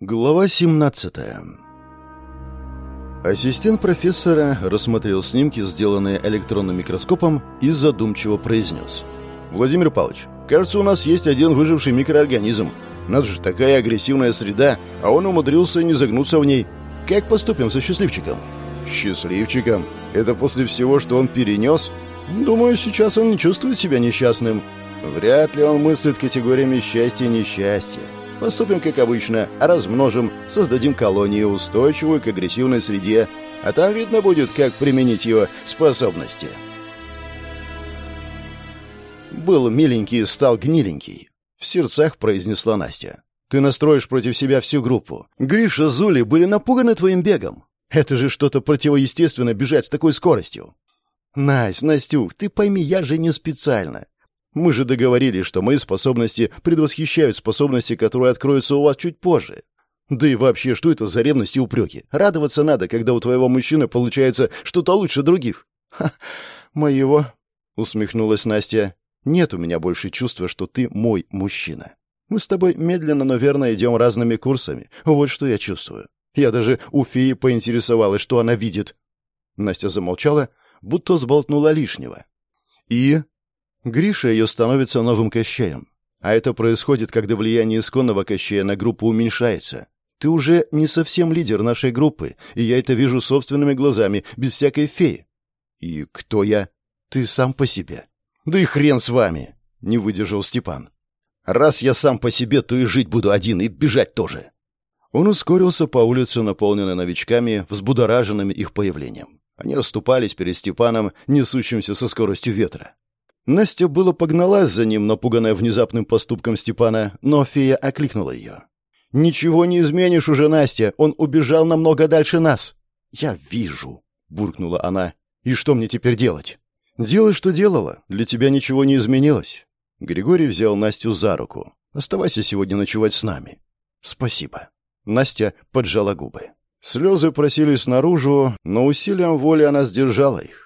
Глава 17 Ассистент профессора рассмотрел снимки, сделанные электронным микроскопом, и задумчиво произнес. «Владимир Павлович, кажется, у нас есть один выживший микроорганизм. Надо же, такая агрессивная среда, а он умудрился не загнуться в ней. Как поступим со счастливчиком?» «Счастливчиком? Это после всего, что он перенес?» «Думаю, сейчас он не чувствует себя несчастным. Вряд ли он мыслит категориями счастья и несчастья. Поступим как обычно, размножим, создадим колонию, устойчивую к агрессивной среде, а там видно будет, как применить его способности. Был миленький, стал гниленький. В сердцах произнесла Настя. Ты настроишь против себя всю группу. Гриша, Зули были напуганы твоим бегом. Это же что-то противоестественно бежать с такой скоростью. Настя, Настюх, ты пойми, я же не специально. Мы же договорились, что мои способности предвосхищают способности, которые откроются у вас чуть позже. Да и вообще, что это за ревность и упреки? Радоваться надо, когда у твоего мужчины получается что-то лучше других. Ха, моего, усмехнулась Настя. Нет у меня больше чувства, что ты мой мужчина. Мы с тобой медленно, но верно идем разными курсами. Вот что я чувствую. Я даже у феи поинтересовалась, что она видит. Настя замолчала, будто сболтнула лишнего. И Гриша ее становится новым Кощеем. А это происходит, когда влияние исконного Кощея на группу уменьшается. Ты уже не совсем лидер нашей группы, и я это вижу собственными глазами, без всякой феи. И кто я? Ты сам по себе. Да и хрен с вами, не выдержал Степан. Раз я сам по себе, то и жить буду один, и бежать тоже. Он ускорился по улице, наполненной новичками, взбудораженными их появлением. Они расступались перед Степаном, несущимся со скоростью ветра. Настя было погналась за ним, напуганная внезапным поступком Степана, но фея окликнула ее. «Ничего не изменишь уже, Настя, он убежал намного дальше нас». «Я вижу», — буркнула она. «И что мне теперь делать?» «Делай, что делала. Для тебя ничего не изменилось». Григорий взял Настю за руку. «Оставайся сегодня ночевать с нами». «Спасибо». Настя поджала губы. Слезы просились наружу, но усилием воли она сдержала их.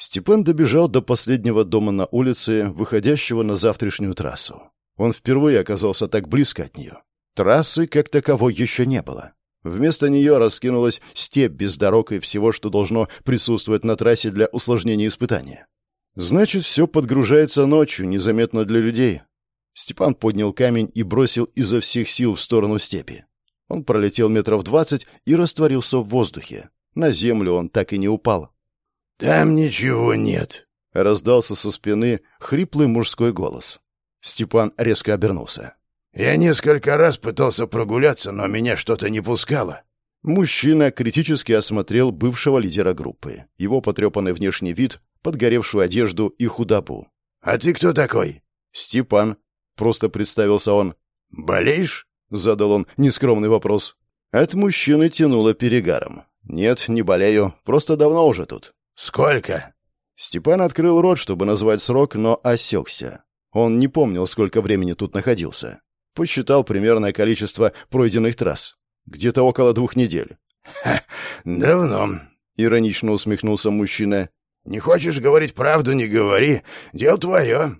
Степан добежал до последнего дома на улице, выходящего на завтрашнюю трассу. Он впервые оказался так близко от нее. Трассы, как таковой, еще не было. Вместо нее раскинулась степь без дорог и всего, что должно присутствовать на трассе для усложнения испытания. Значит, все подгружается ночью, незаметно для людей. Степан поднял камень и бросил изо всех сил в сторону степи. Он пролетел метров двадцать и растворился в воздухе. На землю он так и не упал. «Там ничего нет», — раздался со спины хриплый мужской голос. Степан резко обернулся. «Я несколько раз пытался прогуляться, но меня что-то не пускало». Мужчина критически осмотрел бывшего лидера группы, его потрепанный внешний вид, подгоревшую одежду и худобу. «А ты кто такой?» «Степан», — просто представился он. «Болеешь?» — задал он нескромный вопрос. От мужчины тянуло перегаром. «Нет, не болею, просто давно уже тут». «Сколько?» Степан открыл рот, чтобы назвать срок, но осекся. Он не помнил, сколько времени тут находился. Посчитал примерное количество пройденных трасс. Где-то около двух недель. «Ха, давно», — иронично усмехнулся мужчина. «Не хочешь говорить правду, не говори. Дело твое».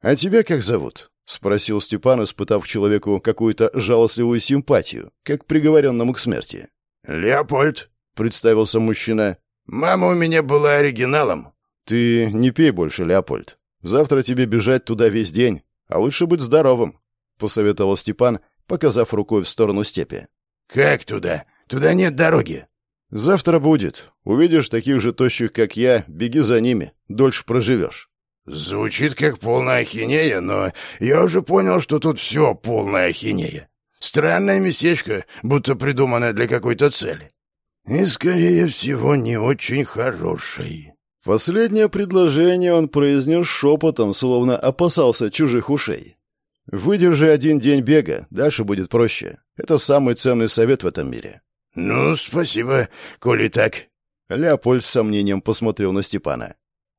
«А тебя как зовут?» — спросил Степан, испытав к человеку какую-то жалостливую симпатию, как приговоренному к смерти. «Леопольд», — представился мужчина. Мама у меня была оригиналом. Ты не пей больше, Леопольд. Завтра тебе бежать туда весь день, а лучше быть здоровым, посоветовал Степан, показав рукой в сторону степи. Как туда? Туда нет дороги. Завтра будет. Увидишь таких же тощих, как я, беги за ними, дольше проживешь. Звучит как полная ахинея, но я уже понял, что тут все полная ахинея. Странное местечко, будто придуманное для какой-то цели. И, скорее всего, не очень хороший. Последнее предложение он произнес шепотом, словно опасался чужих ушей. «Выдержи один день бега, дальше будет проще. Это самый ценный совет в этом мире». «Ну, спасибо, коли так». Леопольд с сомнением посмотрел на Степана.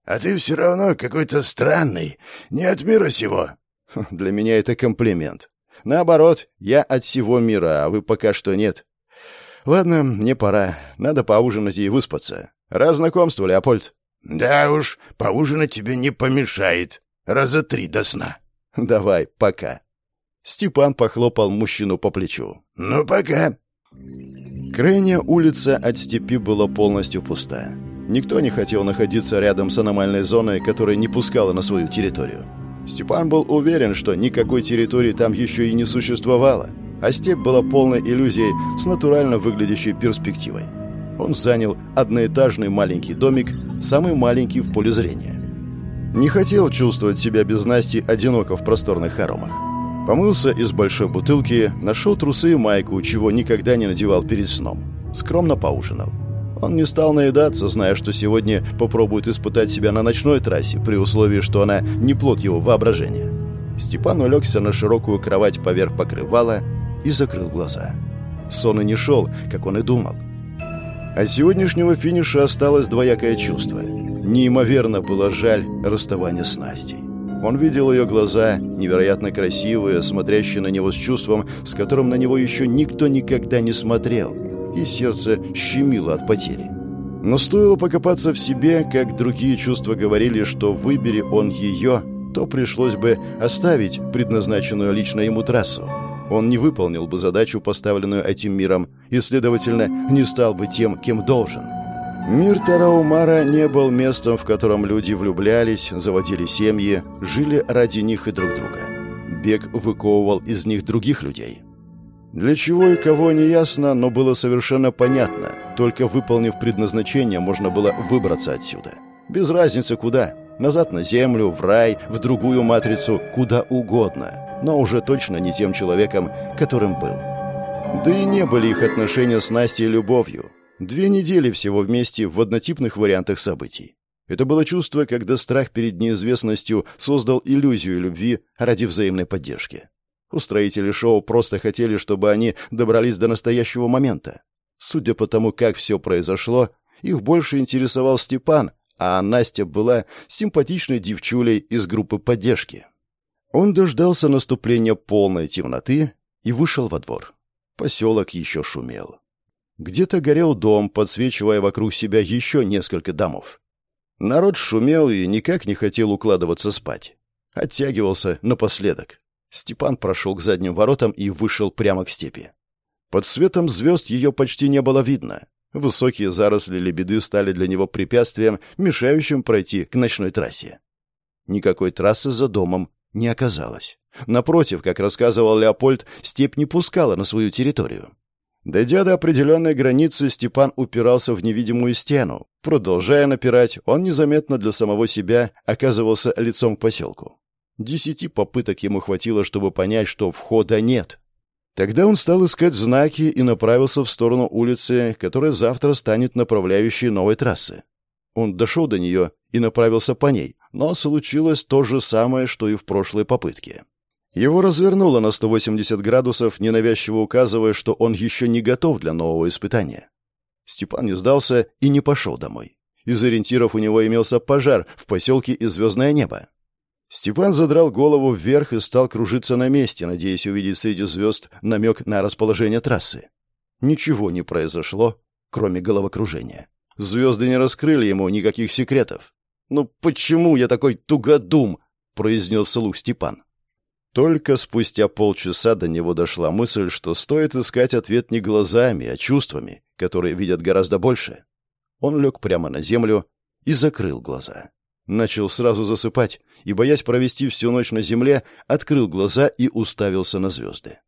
«А ты все равно какой-то странный, не от мира сего». «Для меня это комплимент. Наоборот, я от всего мира, а вы пока что нет. «Ладно, мне пора. Надо поужинать и выспаться. Раз знакомство, Леопольд». «Да уж, поужинать тебе не помешает. Раза три до сна». «Давай, пока». Степан похлопал мужчину по плечу. «Ну, пока». Крайняя улица от степи была полностью пуста. Никто не хотел находиться рядом с аномальной зоной, которая не пускала на свою территорию. Степан был уверен, что никакой территории там еще и не существовало, а степь была полной иллюзией с натурально выглядящей перспективой. Он занял одноэтажный маленький домик, самый маленький в поле зрения. Не хотел чувствовать себя без Насти одиноко в просторных хоромах. Помылся из большой бутылки, нашел трусы и майку, чего никогда не надевал перед сном. Скромно поужинал. Он не стал наедаться, зная, что сегодня попробует испытать себя на ночной трассе, при условии, что она не плод его воображения. Степан улегся на широкую кровать поверх покрывала и закрыл глаза. Сон и не шел, как он и думал. От сегодняшнего финиша осталось двоякое чувство. Неимоверно было жаль расставания с Настей. Он видел ее глаза, невероятно красивые, смотрящие на него с чувством, с которым на него еще никто никогда не смотрел – и сердце щемило от потери. Но стоило покопаться в себе, как другие чувства говорили, что выбери он ее, то пришлось бы оставить предназначенную лично ему трассу. Он не выполнил бы задачу, поставленную этим миром, и, следовательно, не стал бы тем, кем должен. Мир Тараумара не был местом, в котором люди влюблялись, заводили семьи, жили ради них и друг друга. Бег выковывал из них других людей. Для чего и кого не ясно, но было совершенно понятно. Только выполнив предназначение, можно было выбраться отсюда. Без разницы куда. Назад на землю, в рай, в другую матрицу, куда угодно. Но уже точно не тем человеком, которым был. Да и не были их отношения с Настей любовью. Две недели всего вместе в однотипных вариантах событий. Это было чувство, когда страх перед неизвестностью создал иллюзию любви ради взаимной поддержки. Устроители шоу просто хотели, чтобы они добрались до настоящего момента. Судя по тому, как все произошло, их больше интересовал Степан, а Настя была симпатичной девчулей из группы поддержки. Он дождался наступления полной темноты и вышел во двор. Поселок еще шумел. Где-то горел дом, подсвечивая вокруг себя еще несколько домов. Народ шумел и никак не хотел укладываться спать. Оттягивался напоследок. Степан прошел к задним воротам и вышел прямо к степи. Под светом звезд ее почти не было видно. Высокие заросли лебеды стали для него препятствием, мешающим пройти к ночной трассе. Никакой трассы за домом не оказалось. Напротив, как рассказывал Леопольд, степь не пускала на свою территорию. Дойдя до определенной границы, Степан упирался в невидимую стену. Продолжая напирать, он незаметно для самого себя оказывался лицом к поселку. Десяти попыток ему хватило, чтобы понять, что входа нет. Тогда он стал искать знаки и направился в сторону улицы, которая завтра станет направляющей новой трассы. Он дошел до нее и направился по ней, но случилось то же самое, что и в прошлой попытке. Его развернуло на 180 градусов, ненавязчиво указывая, что он еще не готов для нового испытания. Степан не сдался и не пошел домой. Из ориентиров у него имелся пожар в поселке и звездное небо. Степан задрал голову вверх и стал кружиться на месте, надеясь увидеть среди звезд намек на расположение трассы. Ничего не произошло, кроме головокружения. Звезды не раскрыли ему никаких секретов. «Ну почему я такой тугодум?» — произнес вслух Степан. Только спустя полчаса до него дошла мысль, что стоит искать ответ не глазами, а чувствами, которые видят гораздо больше. Он лег прямо на землю и закрыл глаза. Начал сразу засыпать и, боясь провести всю ночь на земле, открыл глаза и уставился на звезды.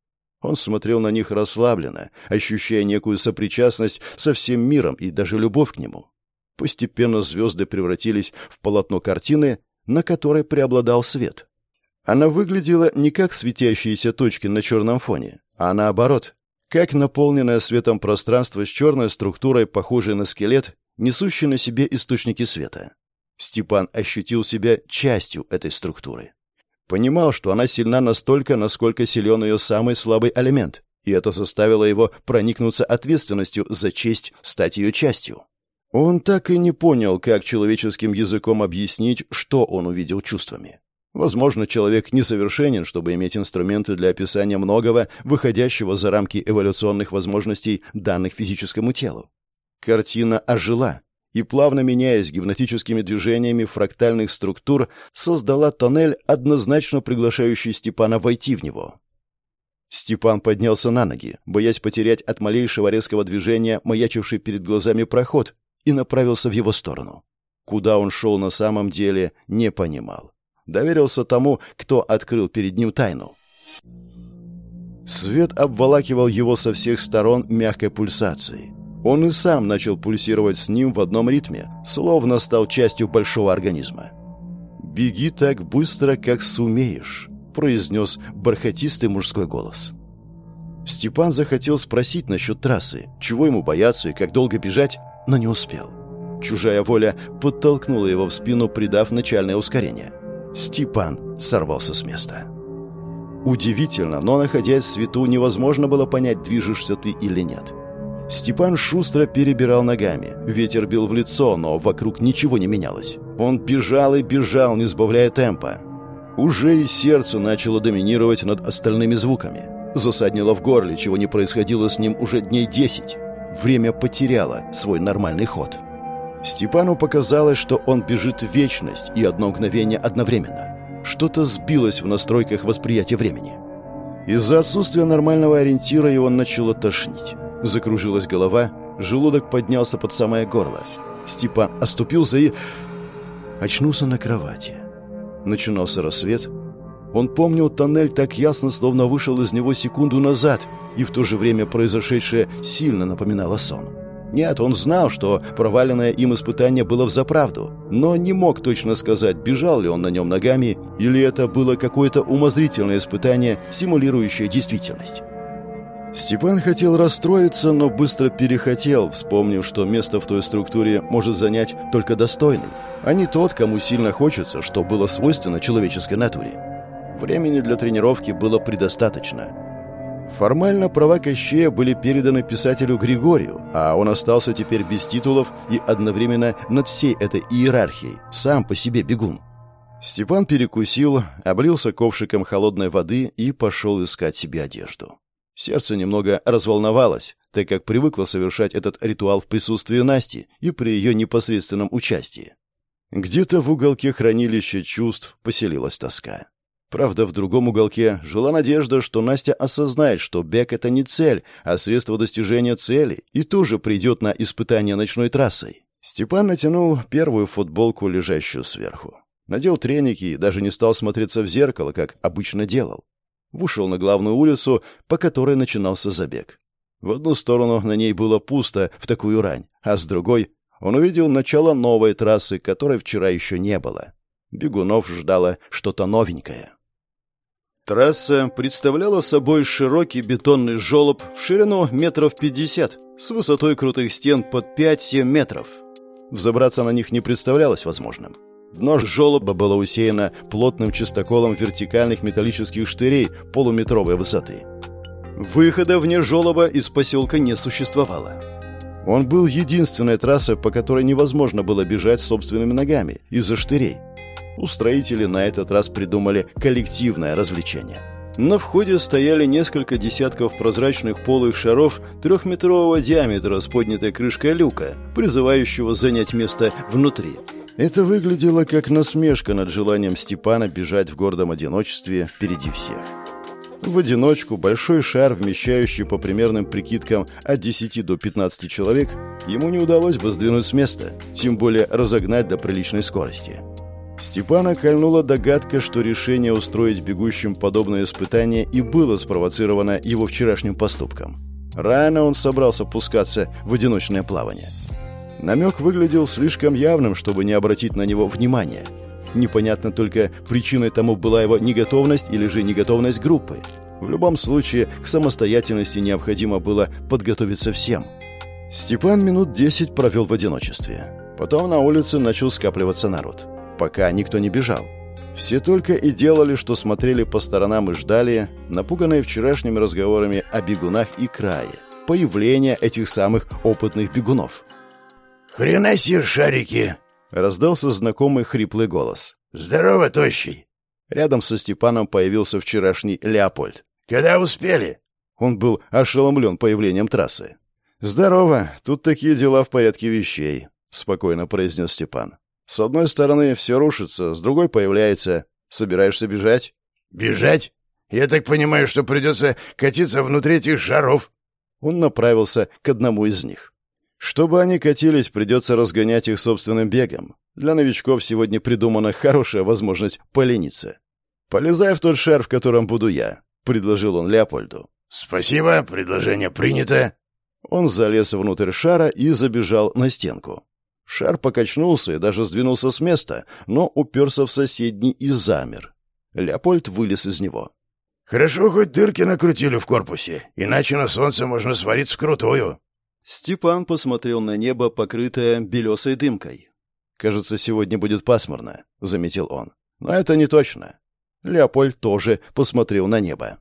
Он смотрел на них расслабленно, ощущая некую сопричастность со всем миром и даже любовь к нему. Постепенно звезды превратились в полотно картины, на которой преобладал свет. Она выглядела не как светящиеся точки на черном фоне, а наоборот, как наполненное светом пространство с черной структурой, похожей на скелет, несущий на себе источники света. Степан ощутил себя частью этой структуры. Понимал, что она сильна настолько, насколько силен ее самый слабый элемент, и это заставило его проникнуться ответственностью за честь стать ее частью. Он так и не понял, как человеческим языком объяснить, что он увидел чувствами. Возможно, человек несовершенен, чтобы иметь инструменты для описания многого, выходящего за рамки эволюционных возможностей, данных физическому телу. Картина ожила, и, плавно меняясь гипнотическими движениями фрактальных структур, создала тоннель, однозначно приглашающий Степана войти в него. Степан поднялся на ноги, боясь потерять от малейшего резкого движения маячивший перед глазами проход, и направился в его сторону. Куда он шел на самом деле, не понимал. Доверился тому, кто открыл перед ним тайну. Свет обволакивал его со всех сторон мягкой пульсацией. Он и сам начал пульсировать с ним в одном ритме, словно стал частью большого организма. «Беги так быстро, как сумеешь», — произнес бархатистый мужской голос. Степан захотел спросить насчет трассы, чего ему бояться и как долго бежать, но не успел. Чужая воля подтолкнула его в спину, придав начальное ускорение. Степан сорвался с места. Удивительно, но, находясь в свету, невозможно было понять, движешься ты или нет. Степан шустро перебирал ногами. Ветер бил в лицо, но вокруг ничего не менялось. Он бежал и бежал, не сбавляя темпа. Уже и сердце начало доминировать над остальными звуками. Засаднило в горле, чего не происходило с ним уже дней десять. Время потеряло свой нормальный ход. Степану показалось, что он бежит в вечность и одно мгновение одновременно. Что-то сбилось в настройках восприятия времени. Из-за отсутствия нормального ориентира его начало тошнить. Закружилась голова, желудок поднялся под самое горло. Степан оступился и... очнулся на кровати. Начинался рассвет. Он помнил тоннель так ясно, словно вышел из него секунду назад, и в то же время произошедшее сильно напоминало сон. Нет, он знал, что проваленное им испытание было взаправду, но не мог точно сказать, бежал ли он на нем ногами, или это было какое-то умозрительное испытание, симулирующее действительность. Степан хотел расстроиться, но быстро перехотел, вспомнив, что место в той структуре может занять только достойный, а не тот, кому сильно хочется, что было свойственно человеческой натуре. Времени для тренировки было предостаточно. Формально права Кощея были переданы писателю Григорию, а он остался теперь без титулов и одновременно над всей этой иерархией, сам по себе бегун. Степан перекусил, облился ковшиком холодной воды и пошел искать себе одежду. Сердце немного разволновалось, так как привыкло совершать этот ритуал в присутствии Насти и при ее непосредственном участии. Где-то в уголке хранилища чувств поселилась тоска. Правда, в другом уголке жила надежда, что Настя осознает, что бег — это не цель, а средство достижения цели, и тоже придет на испытание ночной трассой. Степан натянул первую футболку, лежащую сверху. Надел треники и даже не стал смотреться в зеркало, как обычно делал. Вышел на главную улицу, по которой начинался забег. В одну сторону на ней было пусто в такую рань, а с другой он увидел начало новой трассы, которой вчера еще не было. Бегунов ждало что-то новенькое. Трасса представляла собой широкий бетонный желоб в ширину метров пятьдесят, с высотой крутых стен под 5-7 метров. Взобраться на них не представлялось возможным. Дно желоба было усеяно плотным чистоколом вертикальных металлических штырей полуметровой высоты. Выхода вне желоба из поселка не существовало. Он был единственной трассой, по которой невозможно было бежать собственными ногами из-за штырей. Устроители на этот раз придумали коллективное развлечение. На входе стояли несколько десятков прозрачных полых шаров трехметрового диаметра с поднятой крышкой люка, призывающего занять место внутри. Это выглядело как насмешка над желанием Степана бежать в гордом одиночестве впереди всех. В одиночку большой шар, вмещающий по примерным прикидкам от 10 до 15 человек, ему не удалось бы сдвинуть с места, тем более разогнать до приличной скорости. Степана кольнула догадка, что решение устроить бегущим подобное испытание и было спровоцировано его вчерашним поступком. Рано он собрался пускаться в одиночное плавание. Намек выглядел слишком явным, чтобы не обратить на него внимания. Непонятно только, причиной тому была его неготовность или же неготовность группы. В любом случае, к самостоятельности необходимо было подготовиться всем. Степан минут десять провел в одиночестве. Потом на улице начал скапливаться народ пока никто не бежал. Все только и делали, что смотрели по сторонам и ждали, напуганные вчерашними разговорами о бегунах и крае, появления этих самых опытных бегунов. «Хрена себе шарики!» — раздался знакомый хриплый голос. «Здорово, тощий!» Рядом со Степаном появился вчерашний Леопольд. «Когда успели?» Он был ошеломлен появлением трассы. «Здорово, тут такие дела в порядке вещей», — спокойно произнес Степан. С одной стороны все рушится, с другой появляется. Собираешься бежать? Бежать? Я так понимаю, что придется катиться внутри этих шаров». Он направился к одному из них. Чтобы они катились, придется разгонять их собственным бегом. Для новичков сегодня придумана хорошая возможность полениться. «Полезай в тот шар, в котором буду я», — предложил он Леопольду. «Спасибо, предложение принято». Он залез внутрь шара и забежал на стенку. Шар покачнулся и даже сдвинулся с места, но уперся в соседний и замер. Леопольд вылез из него. «Хорошо, хоть дырки накрутили в корпусе, иначе на солнце можно свариться вкрутую». Степан посмотрел на небо, покрытое белесой дымкой. «Кажется, сегодня будет пасмурно», — заметил он. «Но это не точно». Леопольд тоже посмотрел на небо.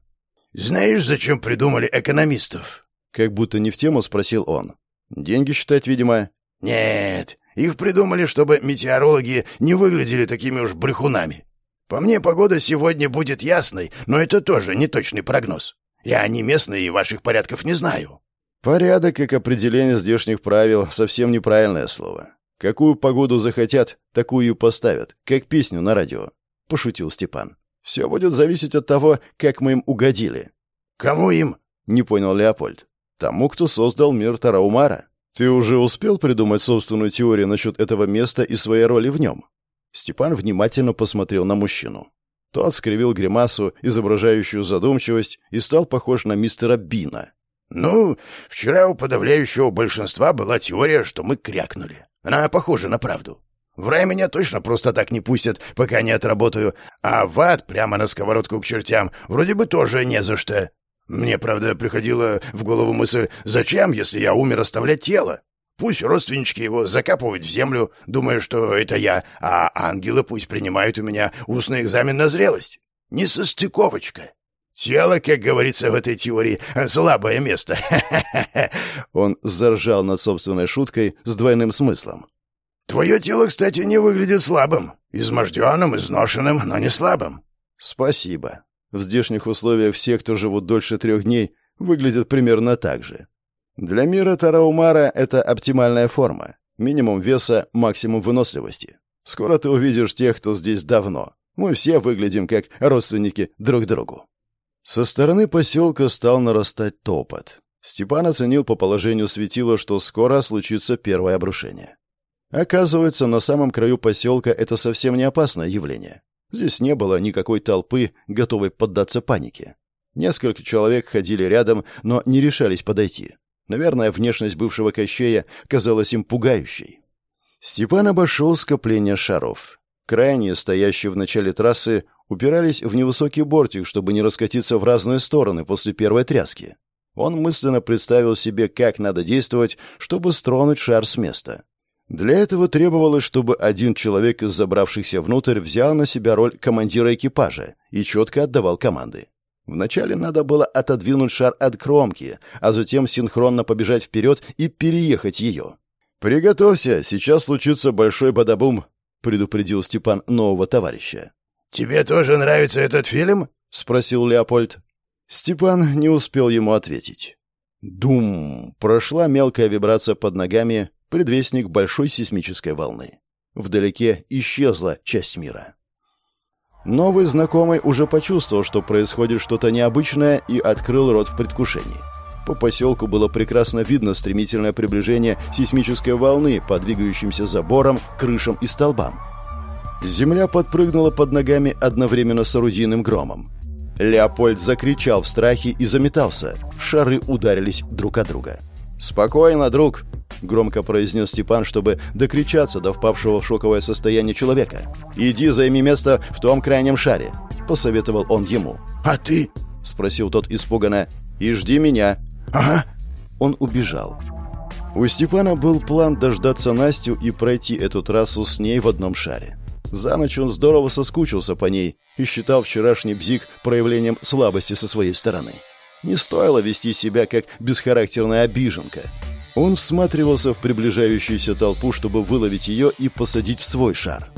«Знаешь, зачем придумали экономистов?» Как будто не в тему спросил он. «Деньги считать, видимо». «Нет, их придумали, чтобы метеорологи не выглядели такими уж брехунами. По мне, погода сегодня будет ясной, но это тоже не точный прогноз. Я не местный и ваших порядков не знаю». «Порядок, как определение здешних правил, совсем неправильное слово. Какую погоду захотят, такую и поставят, как песню на радио», — пошутил Степан. «Все будет зависеть от того, как мы им угодили». «Кому им?» — не понял Леопольд. «Тому, кто создал мир Тараумара. Ты уже успел придумать собственную теорию насчет этого места и своей роли в нем?» Степан внимательно посмотрел на мужчину. Тот скривил гримасу, изображающую задумчивость, и стал похож на мистера Бина. «Ну, вчера у подавляющего большинства была теория, что мы крякнули. Она похожа на правду. В рай меня точно просто так не пустят, пока не отработаю, а в ад прямо на сковородку к чертям вроде бы тоже не за что. Мне, правда, приходила в голову мысль, зачем, если я умер, оставлять тело? Пусть родственнички его закапывают в землю, думая, что это я, а ангелы пусть принимают у меня устный экзамен на зрелость. Несостыковочка. Тело, как говорится в этой теории, слабое место. Он заржал над собственной шуткой с двойным смыслом. Твое тело, кстати, не выглядит слабым. Изможденным, изношенным, но не слабым. Спасибо. В здешних условиях все, кто живут дольше трех дней, выглядят примерно так же. Для мира Тараумара это оптимальная форма. Минимум веса, максимум выносливости. Скоро ты увидишь тех, кто здесь давно. Мы все выглядим как родственники друг другу. Со стороны поселка стал нарастать топот. Степан оценил по положению светила, что скоро случится первое обрушение. Оказывается, на самом краю поселка это совсем не опасное явление. Здесь не было никакой толпы, готовой поддаться панике. Несколько человек ходили рядом, но не решались подойти. Наверное, внешность бывшего Кощея казалась им пугающей. Степан обошел скопление шаров. Крайние, стоящие в начале трассы, упирались в невысокий бортик, чтобы не раскатиться в разные стороны после первой тряски. Он мысленно представил себе, как надо действовать, чтобы стронуть шар с места. Для этого требовалось, чтобы один человек из забравшихся внутрь взял на себя роль командира экипажа и четко отдавал команды. Вначале надо было отодвинуть шар от кромки, а затем синхронно побежать вперед и переехать ее. «Приготовься, сейчас случится большой бадабум», — предупредил Степан нового товарища. «Тебе тоже нравится этот фильм?» — спросил Леопольд. Степан не успел ему ответить. Дум! Прошла мелкая вибрация под ногами, предвестник большой сейсмической волны. Вдалеке исчезла часть мира. Новый знакомый уже почувствовал, что происходит что-то необычное, и открыл рот в предвкушении. По поселку было прекрасно видно стремительное приближение сейсмической волны по двигающимся заборам, крышам и столбам. Земля подпрыгнула под ногами одновременно с орудийным громом. Леопольд закричал в страхе и заметался. Шары ударились друг от друга. «Спокойно, друг!» — громко произнес Степан, чтобы докричаться до впавшего в шоковое состояние человека. «Иди займи место в том крайнем шаре», — посоветовал он ему. «А ты?» — спросил тот испуганно. «И жди меня». «Ага». Он убежал. У Степана был план дождаться Настю и пройти эту трассу с ней в одном шаре. За ночь он здорово соскучился по ней и считал вчерашний бзик проявлением слабости со своей стороны. Не стоило вести себя как бесхарактерная обиженка. Он всматривался в приближающуюся толпу, чтобы выловить ее и посадить в свой шар.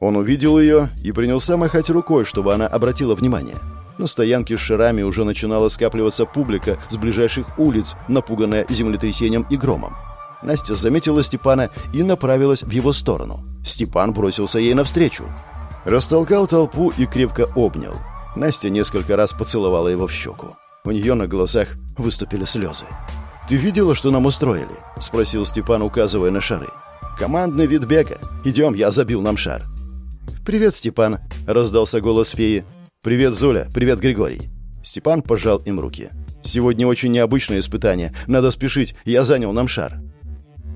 Он увидел ее и принялся махать рукой, чтобы она обратила внимание. На стоянке с шарами уже начинала скапливаться публика с ближайших улиц, напуганная землетрясением и громом. Настя заметила Степана и направилась в его сторону. Степан бросился ей навстречу. Растолкал толпу и крепко обнял. Настя несколько раз поцеловала его в щеку. У нее на глазах выступили слезы. «Ты видела, что нам устроили?» — спросил Степан, указывая на шары. «Командный вид бега. Идем, я забил нам шар». «Привет, Степан», — раздался голос феи. «Привет, Зуля. Привет, Григорий». Степан пожал им руки. «Сегодня очень необычное испытание. Надо спешить. Я занял нам шар».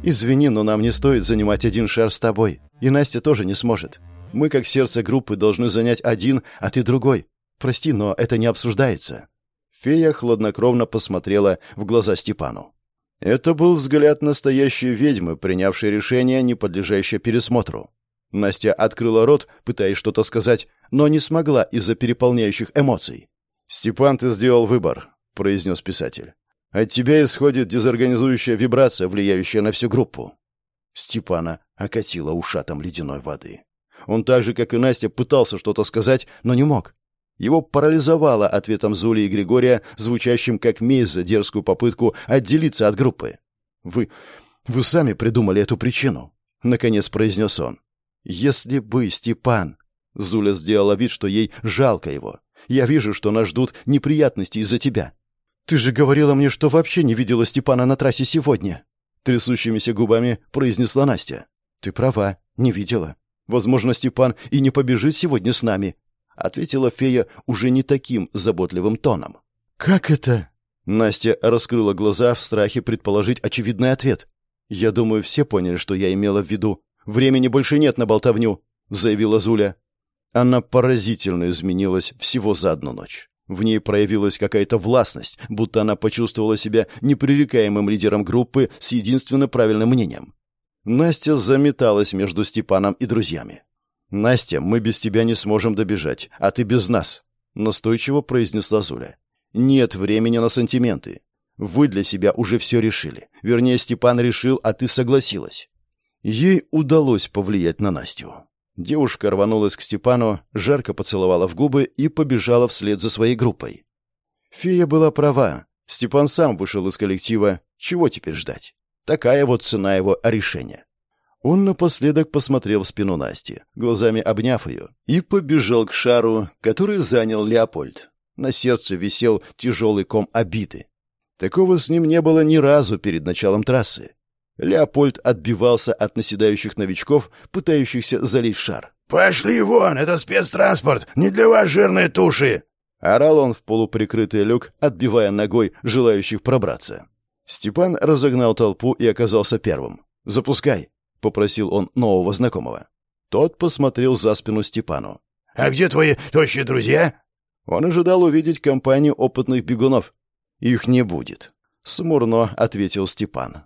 «Извини, но нам не стоит занимать один шар с тобой. И Настя тоже не сможет. Мы, как сердце группы, должны занять один, а ты другой. Прости, но это не обсуждается». Фея хладнокровно посмотрела в глаза Степану. Это был взгляд настоящей ведьмы, принявшей решение, не подлежащее пересмотру. Настя открыла рот, пытаясь что-то сказать, но не смогла из-за переполняющих эмоций. «Степан, ты сделал выбор», — произнес писатель. «От тебя исходит дезорганизующая вибрация, влияющая на всю группу». Степана окатила ушатом ледяной воды. Он так же, как и Настя, пытался что-то сказать, но не мог. Его парализовало ответом Зули и Григория, звучащим как месть за дерзкую попытку отделиться от группы. «Вы... вы сами придумали эту причину», — наконец произнес он. «Если бы, Степан...» Зуля сделала вид, что ей жалко его. «Я вижу, что нас ждут неприятности из-за тебя. Ты же говорила мне, что вообще не видела Степана на трассе сегодня!» Трясущимися губами произнесла Настя. «Ты права, не видела. Возможно, Степан и не побежит сегодня с нами», — ответила фея уже не таким заботливым тоном. «Как это?» Настя раскрыла глаза в страхе предположить очевидный ответ. «Я думаю, все поняли, что я имела в виду. Времени больше нет на болтовню», — заявила Зуля. Она поразительно изменилась всего за одну ночь. В ней проявилась какая-то властность, будто она почувствовала себя непререкаемым лидером группы с единственно правильным мнением. Настя заметалась между Степаном и друзьями. «Настя, мы без тебя не сможем добежать, а ты без нас», — настойчиво произнесла Зуля. «Нет времени на сантименты. Вы для себя уже все решили. Вернее, Степан решил, а ты согласилась». Ей удалось повлиять на Настю. Девушка рванулась к Степану, жарко поцеловала в губы и побежала вслед за своей группой. Фея была права. Степан сам вышел из коллектива. Чего теперь ждать? Такая вот цена его решения. Он напоследок посмотрел в спину Насти, глазами обняв ее, и побежал к шару, который занял Леопольд. На сердце висел тяжелый ком обиды. Такого с ним не было ни разу перед началом трассы. Леопольд отбивался от наседающих новичков, пытающихся залить шар. «Пошли вон, это спецтранспорт, не для вас жирные туши!» Орал он в полуприкрытый люк, отбивая ногой желающих пробраться. Степан разогнал толпу и оказался первым. «Запускай», — попросил он нового знакомого. Тот посмотрел за спину Степану. «А где твои тощие друзья?» Он ожидал увидеть компанию опытных бегунов. «Их не будет», — смурно ответил Степан.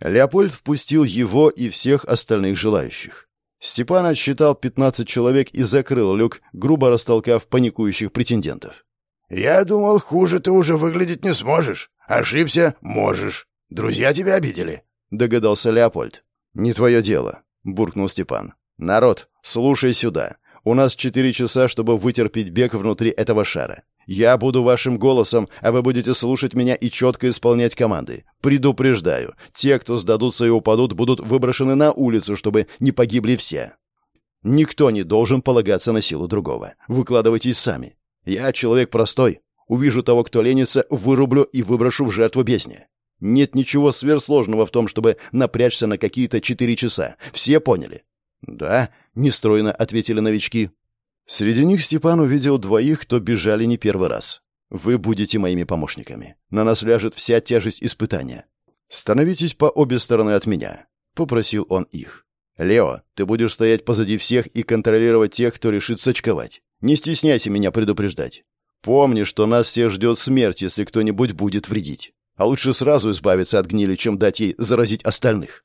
Леопольд впустил его и всех остальных желающих. Степан отсчитал 15 человек и закрыл люк, грубо растолкав паникующих претендентов. «Я думал, хуже ты уже выглядеть не сможешь. Ошибся — можешь. Друзья тебя обидели», — догадался Леопольд. «Не твое дело», — буркнул Степан. «Народ, слушай сюда. У нас четыре часа, чтобы вытерпеть бег внутри этого шара. Я буду вашим голосом, а вы будете слушать меня и четко исполнять команды. Предупреждаю, те, кто сдадутся и упадут, будут выброшены на улицу, чтобы не погибли все. Никто не должен полагаться на силу другого. Выкладывайтесь сами. Я человек простой. Увижу того, кто ленится, вырублю и выброшу в жертву бездне. Нет ничего сверхсложного в том, чтобы напрячься на какие-то четыре часа. Все поняли? Да, нестройно ответили новички. Среди них Степан увидел двоих, кто бежали не первый раз. Вы будете моими помощниками. На нас ляжет вся тяжесть испытания. Становитесь по обе стороны от меня, попросил он их. Лео, ты будешь стоять позади всех и контролировать тех, кто решит сочковать. Не стесняйся меня предупреждать. Помни, что нас всех ждет смерть, если кто-нибудь будет вредить. А лучше сразу избавиться от гнили, чем дать ей заразить остальных.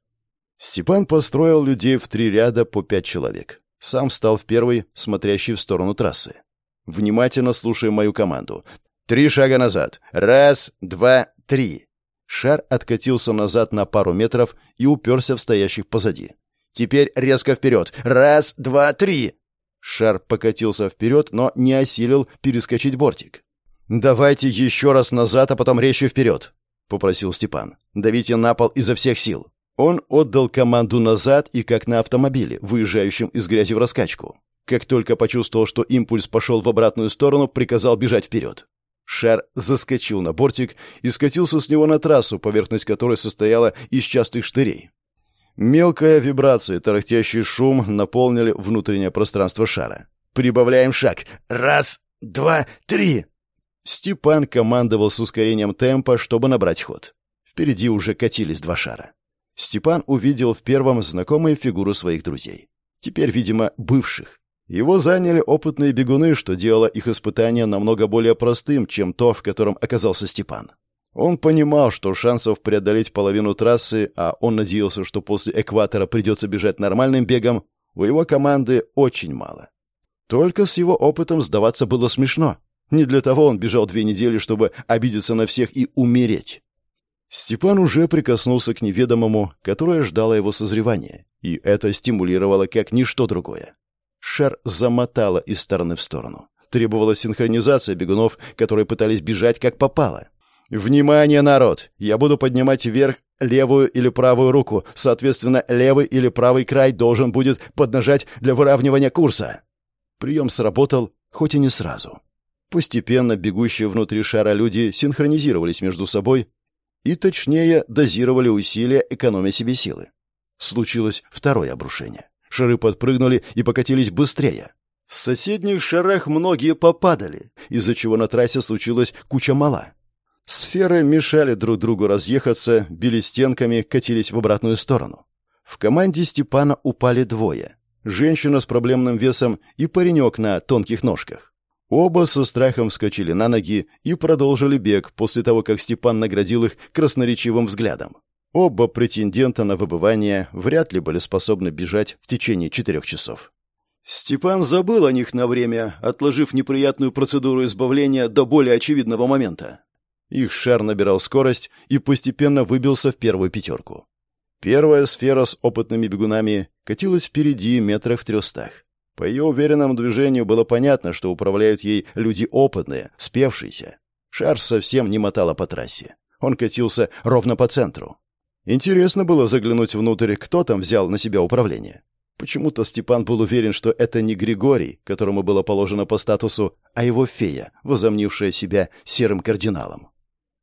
Степан построил людей в три ряда по пять человек. Сам встал в первый, смотрящий в сторону трассы. Внимательно слушай мою команду. Три шага назад. Раз, два, три. Шар откатился назад на пару метров и уперся в стоящих позади. Теперь резко вперед. Раз, два, три. Шар покатился вперед, но не осилил перескочить бортик. «Давайте еще раз назад, а потом резче вперед», — попросил Степан. «Давите на пол изо всех сил». Он отдал команду назад и как на автомобиле, выезжающем из грязи в раскачку. Как только почувствовал, что импульс пошел в обратную сторону, приказал бежать вперед. Шар заскочил на бортик и скатился с него на трассу, поверхность которой состояла из частых штырей. Мелкая вибрация и тарахтящий шум наполнили внутреннее пространство шара. «Прибавляем шаг! Раз, два, три!» Степан командовал с ускорением темпа, чтобы набрать ход. Впереди уже катились два шара. Степан увидел в первом знакомые фигуры своих друзей. Теперь, видимо, бывших. Его заняли опытные бегуны, что делало их испытание намного более простым, чем то, в котором оказался Степан. Он понимал, что шансов преодолеть половину трассы, а он надеялся, что после экватора придется бежать нормальным бегом, у его команды очень мало. Только с его опытом сдаваться было смешно. Не для того он бежал две недели, чтобы обидеться на всех и умереть. Степан уже прикоснулся к неведомому, которое ждало его созревания, и это стимулировало как ничто другое. Шар замотало из стороны в сторону. Требовалась синхронизация бегунов, которые пытались бежать как попало. «Внимание, народ! Я буду поднимать вверх левую или правую руку. Соответственно, левый или правый край должен будет поднажать для выравнивания курса». Прием сработал, хоть и не сразу. Постепенно бегущие внутри шара люди синхронизировались между собой и, точнее, дозировали усилия, экономя себе силы. Случилось второе обрушение. Шары подпрыгнули и покатились быстрее. В соседних шарах многие попадали, из-за чего на трассе случилась куча мала. Сферы мешали друг другу разъехаться, били стенками, катились в обратную сторону. В команде Степана упали двое. Женщина с проблемным весом и паренек на тонких ножках. Оба со страхом вскочили на ноги и продолжили бег после того, как Степан наградил их красноречивым взглядом. Оба претендента на выбывание вряд ли были способны бежать в течение четырех часов. Степан забыл о них на время, отложив неприятную процедуру избавления до более очевидного момента. Их шар набирал скорость и постепенно выбился в первую пятерку. Первая сфера с опытными бегунами катилась впереди метрах в трехстах. По ее уверенному движению было понятно, что управляют ей люди опытные, спевшиеся. Шар совсем не мотало по трассе. Он катился ровно по центру. Интересно было заглянуть внутрь, кто там взял на себя управление. Почему-то Степан был уверен, что это не Григорий, которому было положено по статусу, а его фея, возомнившая себя серым кардиналом.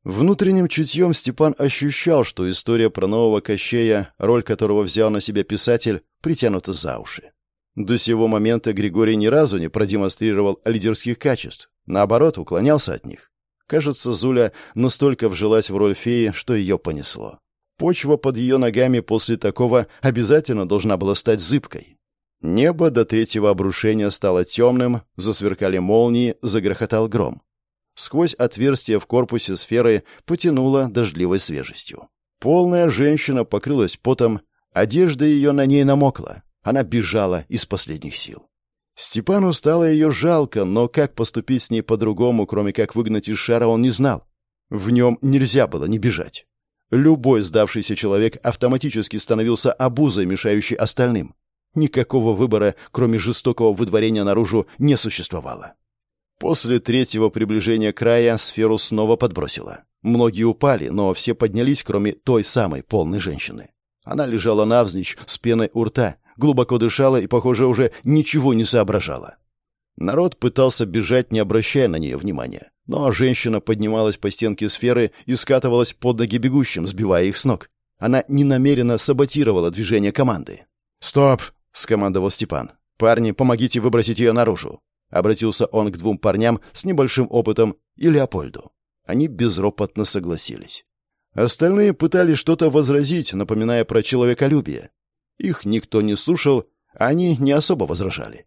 Внутренним чутьем Степан ощущал, что история про нового Кощея, роль которого взял на себя писатель, притянута за уши. До сего момента Григорий ни разу не продемонстрировал лидерских качеств, наоборот, уклонялся от них. Кажется, Зуля настолько вжилась в роль феи, что ее понесло. Почва под ее ногами после такого обязательно должна была стать зыбкой. Небо до третьего обрушения стало темным, засверкали молнии, загрохотал гром. Сквозь отверстие в корпусе сферы потянуло дождливой свежестью. Полная женщина покрылась потом, одежда ее на ней намокла. Она бежала из последних сил. Степану стало ее жалко, но как поступить с ней по-другому, кроме как выгнать из шара, он не знал. В нем нельзя было не бежать. Любой сдавшийся человек автоматически становился обузой, мешающей остальным. Никакого выбора, кроме жестокого выдворения наружу, не существовало. После третьего приближения края сферу снова подбросило. Многие упали, но все поднялись, кроме той самой полной женщины. Она лежала навзничь, с пеной у рта, глубоко дышала и, похоже, уже ничего не соображала. Народ пытался бежать, не обращая на нее внимания. Но женщина поднималась по стенке сферы и скатывалась под ноги бегущим, сбивая их с ног. Она ненамеренно саботировала движение команды. «Стоп!» — скомандовал Степан. «Парни, помогите выбросить ее наружу. Обратился он к двум парням с небольшим опытом и Леопольду. Они безропотно согласились. Остальные пытались что-то возразить, напоминая про человеколюбие. Их никто не слушал, а они не особо возражали.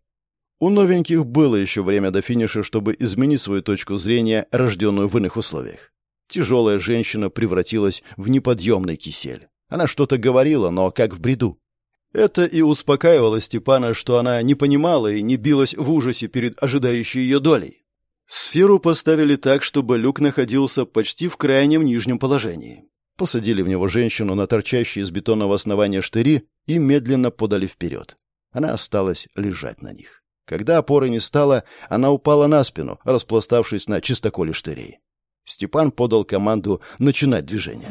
У новеньких было еще время до финиша, чтобы изменить свою точку зрения, рожденную в иных условиях. Тяжелая женщина превратилась в неподъемный кисель. Она что-то говорила, но как в бреду. Это и успокаивало Степана, что она не понимала и не билась в ужасе перед ожидающей ее долей. Сферу поставили так, чтобы люк находился почти в крайнем нижнем положении. Посадили в него женщину на торчащие из бетонного основания штыри и медленно подали вперед. Она осталась лежать на них. Когда опоры не стало, она упала на спину, распластавшись на чистоколе штырей. Степан подал команду начинать движение.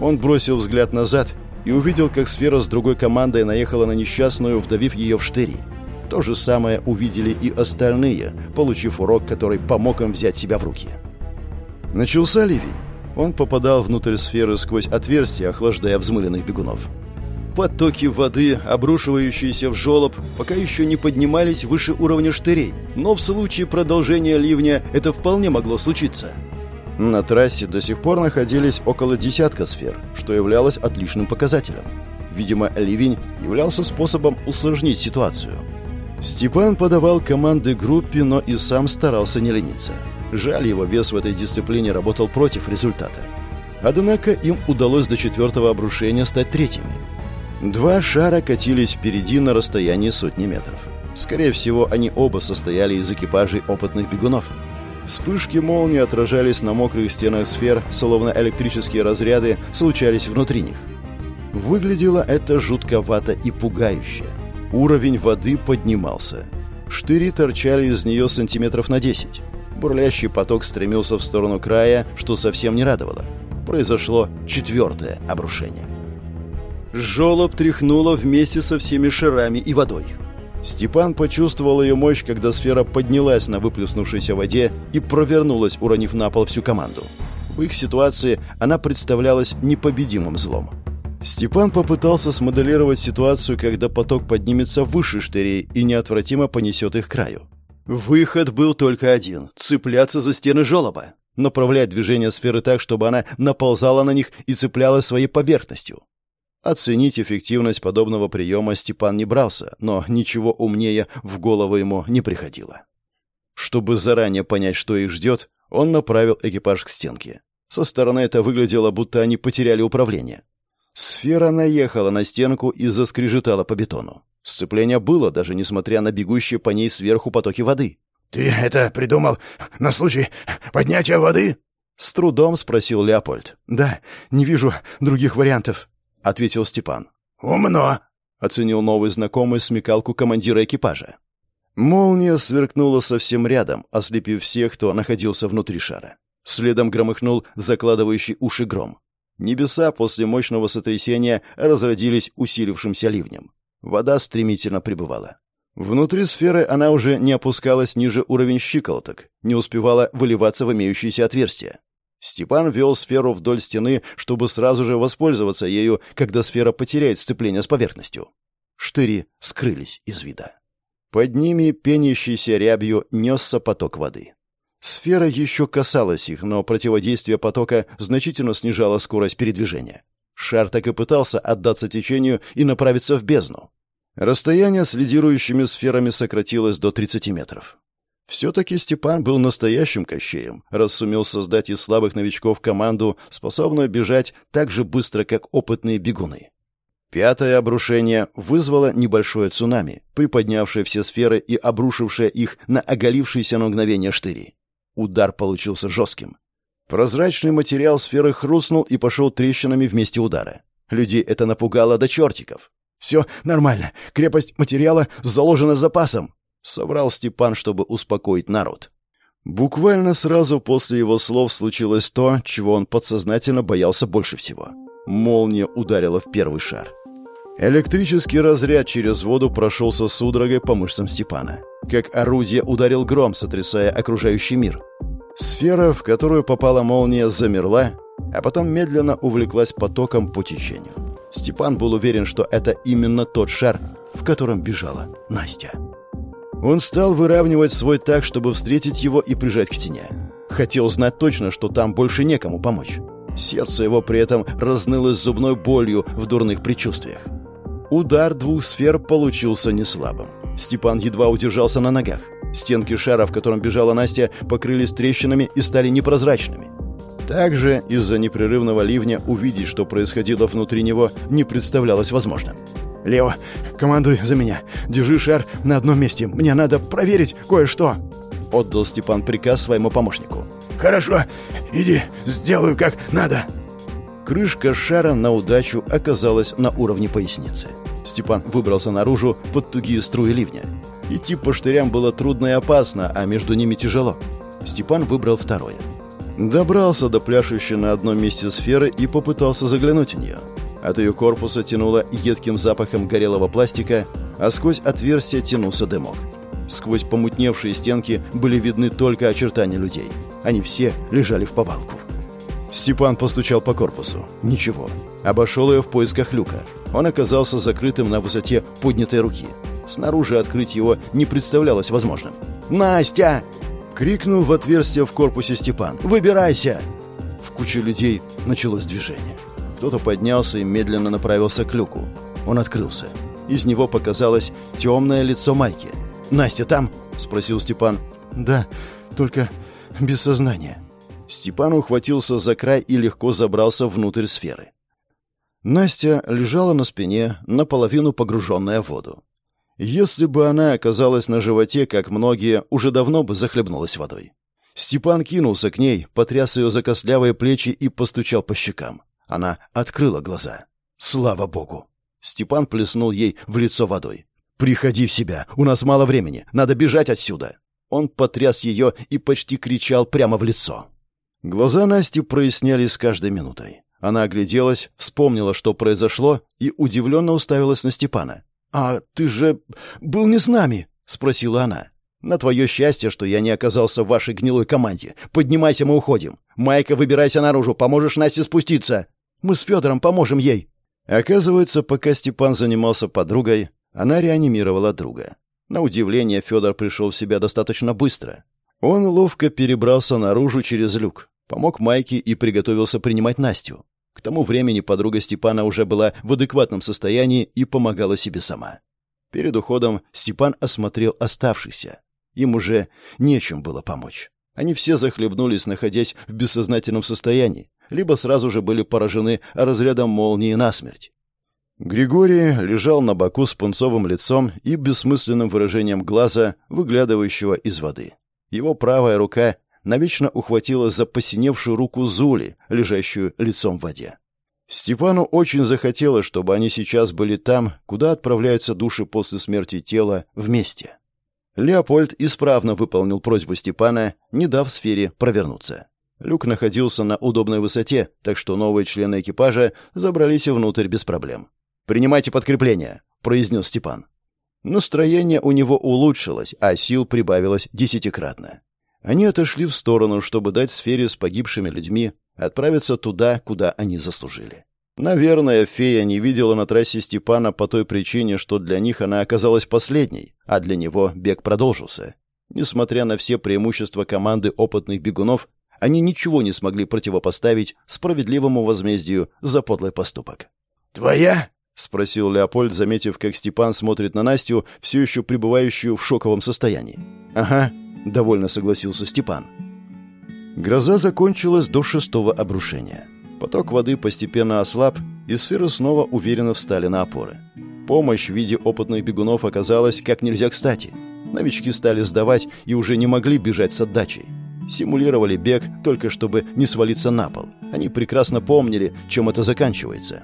Он бросил взгляд назад и увидел, как сфера с другой командой наехала на несчастную, вдавив ее в штыри. То же самое увидели и остальные, получив урок, который помог им взять себя в руки. Начался ливень. Он попадал внутрь сферы сквозь отверстия, охлаждая взмыленных бегунов. Потоки воды, обрушивающиеся в жолоб, пока еще не поднимались выше уровня штырей, но в случае продолжения ливня это вполне могло случиться. На трассе до сих пор находились около десятка сфер, что являлось отличным показателем. Видимо, ливень являлся способом усложнить ситуацию. Степан подавал команды группе, но и сам старался не лениться. Жаль, его вес в этой дисциплине работал против результата. Однако им удалось до четвертого обрушения стать третьими. Два шара катились впереди на расстоянии сотни метров. Скорее всего, они оба состояли из экипажей опытных бегунов. Вспышки молнии отражались на мокрых стенах сфер, словно электрические разряды случались внутри них. Выглядело это жутковато и пугающе. Уровень воды поднимался. Штыри торчали из нее сантиметров на 10. Бурлящий поток стремился в сторону края, что совсем не радовало. Произошло четвертое обрушение. Жолоб тряхнуло вместе со всеми шарами и водой. Степан почувствовал ее мощь, когда сфера поднялась на выплеснувшейся воде и провернулась, уронив на пол всю команду. В их ситуации она представлялась непобедимым злом. Степан попытался смоделировать ситуацию, когда поток поднимется выше штырей и неотвратимо понесет их к краю. Выход был только один — цепляться за стены желоба. Направлять движение сферы так, чтобы она наползала на них и цеплялась своей поверхностью. Оценить эффективность подобного приема Степан не брался, но ничего умнее в голову ему не приходило. Чтобы заранее понять, что их ждет, он направил экипаж к стенке. Со стороны это выглядело, будто они потеряли управление. Сфера наехала на стенку и заскрежетала по бетону. Сцепление было, даже несмотря на бегущие по ней сверху потоки воды. «Ты это придумал на случай поднятия воды?» С трудом спросил Леопольд. «Да, не вижу других вариантов», — ответил Степан. «Умно», — оценил новый знакомый смекалку командира экипажа. Молния сверкнула совсем рядом, ослепив всех, кто находился внутри шара. Следом громыхнул закладывающий уши гром. Небеса после мощного сотрясения разродились усилившимся ливнем. Вода стремительно прибывала. Внутри сферы она уже не опускалась ниже уровень щиколоток, не успевала выливаться в имеющиеся отверстия. Степан вел сферу вдоль стены, чтобы сразу же воспользоваться ею, когда сфера потеряет сцепление с поверхностью. Штыри скрылись из вида. Под ними, пенящейся рябью, несся поток воды. Сфера еще касалась их, но противодействие потока значительно снижало скорость передвижения. Шар так и пытался отдаться течению и направиться в бездну. Расстояние с лидирующими сферами сократилось до 30 метров. Все-таки Степан был настоящим кощеем, раз сумел создать из слабых новичков команду, способную бежать так же быстро, как опытные бегуны. Пятое обрушение вызвало небольшое цунами, приподнявшее все сферы и обрушившее их на оголившиеся на мгновение штыри. Удар получился жестким. Прозрачный материал сферы хрустнул и пошел трещинами вместе удара. Людей это напугало до чертиков. «Все нормально. Крепость материала заложена запасом», — собрал Степан, чтобы успокоить народ. Буквально сразу после его слов случилось то, чего он подсознательно боялся больше всего. Молния ударила в первый шар. Электрический разряд через воду прошелся судорогой по мышцам Степана. Как орудие ударил гром, сотрясая окружающий мир. Сфера, в которую попала молния, замерла, а потом медленно увлеклась потоком по течению. Степан был уверен, что это именно тот шар, в котором бежала Настя. Он стал выравнивать свой так, чтобы встретить его и прижать к стене. Хотел знать точно, что там больше некому помочь. Сердце его при этом разнылось зубной болью в дурных предчувствиях. Удар двух сфер получился неслабым. Степан едва удержался на ногах. Стенки шара, в котором бежала Настя, покрылись трещинами и стали непрозрачными. Также из-за непрерывного ливня увидеть, что происходило внутри него, не представлялось возможным. «Лео, командуй за меня. Держи шар на одном месте. Мне надо проверить кое-что», — отдал Степан приказ своему помощнику. «Хорошо. Иди, сделаю как надо». Крышка шара на удачу оказалась на уровне поясницы. Степан выбрался наружу под тугие струи ливня. Идти по штырям было трудно и опасно, а между ними тяжело. Степан выбрал второе. Добрался до пляшущей на одном месте сферы и попытался заглянуть в нее. От ее корпуса тянуло едким запахом горелого пластика, а сквозь отверстие тянулся дымок. Сквозь помутневшие стенки были видны только очертания людей. Они все лежали в повалку. Степан постучал по корпусу. Ничего. Обошел ее в поисках люка. Он оказался закрытым на высоте поднятой руки. Снаружи открыть его не представлялось возможным. «Настя!» — крикнул в отверстие в корпусе Степан. «Выбирайся!» В куче людей началось движение. Кто-то поднялся и медленно направился к люку. Он открылся. Из него показалось темное лицо Майки. «Настя там?» — спросил Степан. «Да, только без сознания». Степан ухватился за край и легко забрался внутрь сферы. Настя лежала на спине, наполовину погруженная в воду. Если бы она оказалась на животе, как многие, уже давно бы захлебнулась водой. Степан кинулся к ней, потряс ее за костлявые плечи и постучал по щекам. Она открыла глаза. Слава богу! Степан плеснул ей в лицо водой. «Приходи в себя! У нас мало времени! Надо бежать отсюда!» Он потряс ее и почти кричал прямо в лицо. Глаза Насти прояснялись с каждой минутой. Она огляделась, вспомнила, что произошло, и удивленно уставилась на Степана. «А ты же был не с нами?» — спросила она. «На твое счастье, что я не оказался в вашей гнилой команде. Поднимайся, мы уходим. Майка, выбирайся наружу, поможешь Насте спуститься. Мы с Федором поможем ей». Оказывается, пока Степан занимался подругой, она реанимировала друга. На удивление, Федор пришел в себя достаточно быстро. Он ловко перебрался наружу через люк, помог Майке и приготовился принимать Настю. К тому времени подруга Степана уже была в адекватном состоянии и помогала себе сама. Перед уходом Степан осмотрел оставшихся. Им уже нечем было помочь. Они все захлебнулись, находясь в бессознательном состоянии, либо сразу же были поражены разрядом молнии насмерть. Григорий лежал на боку с пунцовым лицом и бессмысленным выражением глаза, выглядывающего из воды. Его правая рука навечно ухватилась за посиневшую руку Зули, лежащую лицом в воде. Степану очень захотелось, чтобы они сейчас были там, куда отправляются души после смерти тела, вместе. Леопольд исправно выполнил просьбу Степана, не дав сфере провернуться. Люк находился на удобной высоте, так что новые члены экипажа забрались внутрь без проблем. «Принимайте подкрепление», — произнес Степан. Настроение у него улучшилось, а сил прибавилось десятикратно. Они отошли в сторону, чтобы дать сфере с погибшими людьми отправиться туда, куда они заслужили. Наверное, фея не видела на трассе Степана по той причине, что для них она оказалась последней, а для него бег продолжился. Несмотря на все преимущества команды опытных бегунов, они ничего не смогли противопоставить справедливому возмездию за подлый поступок. «Твоя?» — спросил Леопольд, заметив, как Степан смотрит на Настю, все еще пребывающую в шоковом состоянии. «Ага», — довольно согласился Степан. Гроза закончилась до шестого обрушения. Поток воды постепенно ослаб, и сферы снова уверенно встали на опоры. Помощь в виде опытных бегунов оказалась как нельзя кстати. Новички стали сдавать и уже не могли бежать с отдачей симулировали бег, только чтобы не свалиться на пол. Они прекрасно помнили, чем это заканчивается.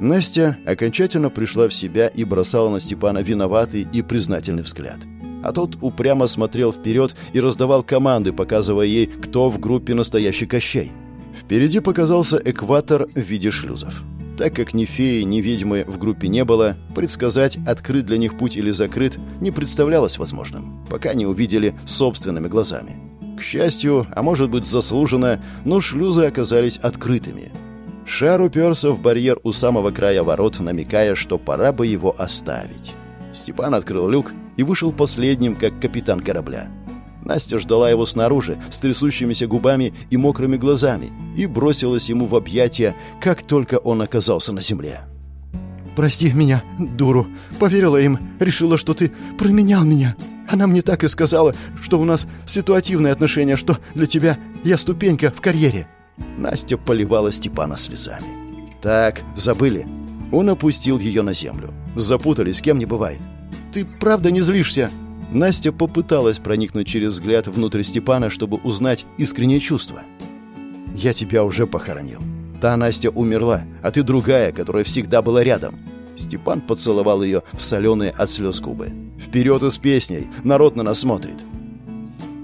Настя окончательно пришла в себя и бросала на Степана виноватый и признательный взгляд. А тот упрямо смотрел вперед и раздавал команды, показывая ей, кто в группе настоящий Кощей. Впереди показался экватор в виде шлюзов. Так как ни феи, ни ведьмы в группе не было, предсказать, открыт для них путь или закрыт, не представлялось возможным, пока не увидели собственными глазами. К счастью, а может быть заслуженно, но шлюзы оказались открытыми. Шар уперся в барьер у самого края ворот, намекая, что пора бы его оставить. Степан открыл люк и вышел последним, как капитан корабля. Настя ждала его снаружи, с трясущимися губами и мокрыми глазами, и бросилась ему в объятия, как только он оказался на земле. «Прости меня, дуру. Поверила им, решила, что ты променял меня», она мне так и сказала, что у нас ситуативные отношения, что для тебя я ступенька в карьере». Настя поливала Степана слезами. «Так, забыли». Он опустил ее на землю. «Запутались, кем не бывает». «Ты правда не злишься?» Настя попыталась проникнуть через взгляд внутрь Степана, чтобы узнать искреннее чувство. «Я тебя уже похоронил. Та Настя умерла, а ты другая, которая всегда была рядом. Степан поцеловал ее в соленые от слез губы. «Вперед из песней! Народ на нас смотрит!»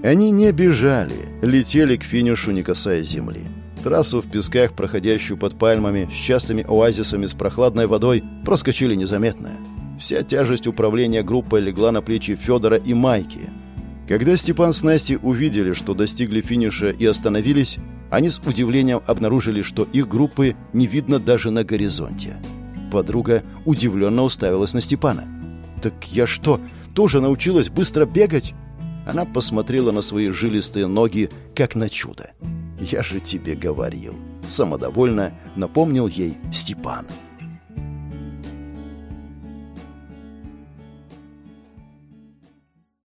Они не бежали, летели к финишу, не касаясь земли. Трассу в песках, проходящую под пальмами, с частыми оазисами с прохладной водой, проскочили незаметно. Вся тяжесть управления группой легла на плечи Федора и Майки. Когда Степан с Настей увидели, что достигли финиша и остановились, они с удивлением обнаружили, что их группы не видно даже на горизонте. Подруга удивленно уставилась на Степана. «Так я что, тоже научилась быстро бегать?» Она посмотрела на свои жилистые ноги, как на чудо. «Я же тебе говорил», — самодовольно напомнил ей Степан.